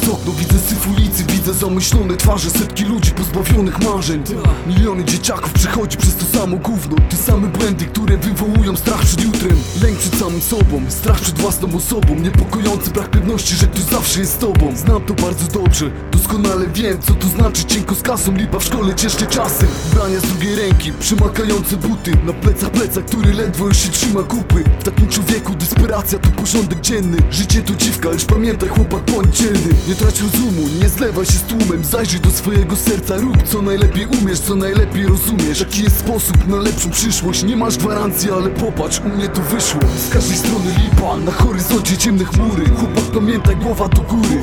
przez okno Widzę syf ulicy, widzę zamyślone twarze Setki ludzi pozbawionych marzeń. Miliony dzieciaków przechodzi przez to samo gówno Te same błędy, które wywołują strach przed jutrem. Lęk przed samym sobą, strach przed własną osobą Niepokojący brak pewności, że ktoś zawsze jest z tobą. Znam to bardzo dobrze, doskonale wiem Co to znaczy cienko z kasą, lipa w szkole ciężkie czasy Brania z drugiej ręki, przymakające buty Na plecach plecak, który ledwo już się trzyma kupy. W takim człowieku desperacja to porządek dzienny Życie to dziwka, lecz pamiętaj chłopak bądź dzielny Nie trać rozumu, nie zlewaj się z tłumem. Zajrzyj do swojego serca, rób co najlepiej umiesz Co najlepiej rozumiesz, jaki jest sposób na lepszą przyszłość? Nie masz gwarancji, ale popatrz, u mnie to wyszło. Z każdej strony lipa, na horyzoncie ciemne chmury Chłopak pamiętaj, głowa do góry.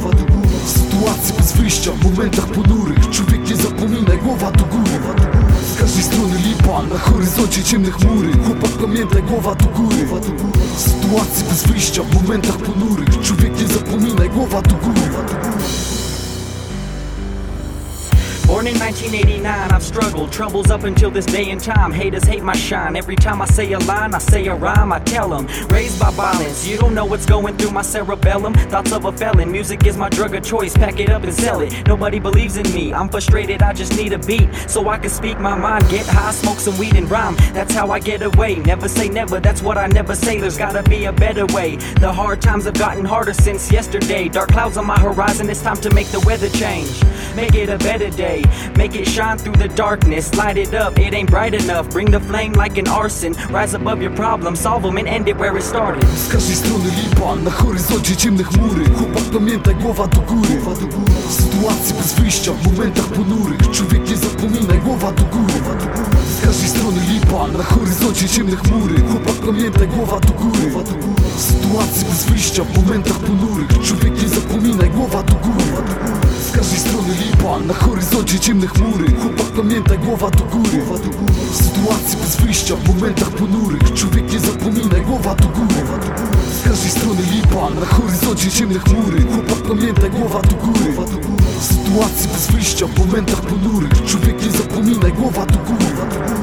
W sytuacji bez wyjścia, w momentach ponurych. Człowiek nie zapominaj, głowa do góry. Z każdej strony lipa, na horyzoncie ciemne chmury Chłopak pamiętaj, głowa do góry. W sytuacji bez wyjścia, w momentach ponurych Curva do Groove. Born in 1989, I've struggled. Troubles up until this day and time. Haters hate my shine. Every time I say a line, I say a rhyme, I tell them. Raised by violence, you don't know what's going through my cerebellum. Thoughts of a felon. Music is my drug of choice. Pack it up and sell it. Nobody believes in me. I'm frustrated, I just need a beat so I can speak my mind. Get high, smoke some weed and rhyme. That's how I get away. Never say never, that's what I never say. There's gotta be a better way. The hard times have gotten harder since yesterday. Dark clouds on my horizon, it's time to make the weather change. Make it a better day. Make it shine through the darkness. Light it up, it ain't bright enough. Bring the flame like an arson. Rise above your problems, solve them and end it where it started. Każdej strony lipa, na horyzoncie ciemne chmury Chłopak pamiętaj, głowa do góry W sytuacji bez wyjścia, w momentach ponurych Człowiek nie zapominaj, głowa do góry Z każdej strony lipa, na horyzoncie ciemne chmury Chłopak pamiętaj, głowa do góry W sytuacji bez wyjścia, w momentach ponurych Człowiek nie zapominaj, głowa do góry na horyzoncie ciemne chmury Chłopak pamiętaj, głowa do góry. W sytuacji bez wyjścia, w momentach ponurych. Człowiek nie zapominaj, głowa do góry. Z każdej strony lipa, na horyzoncie ciemne chmury Chłopak pamiętaj, głowa do góry. W sytuacji bez wyjścia, w momentach ponurych. Człowiek nie zapominaj, głowa do góry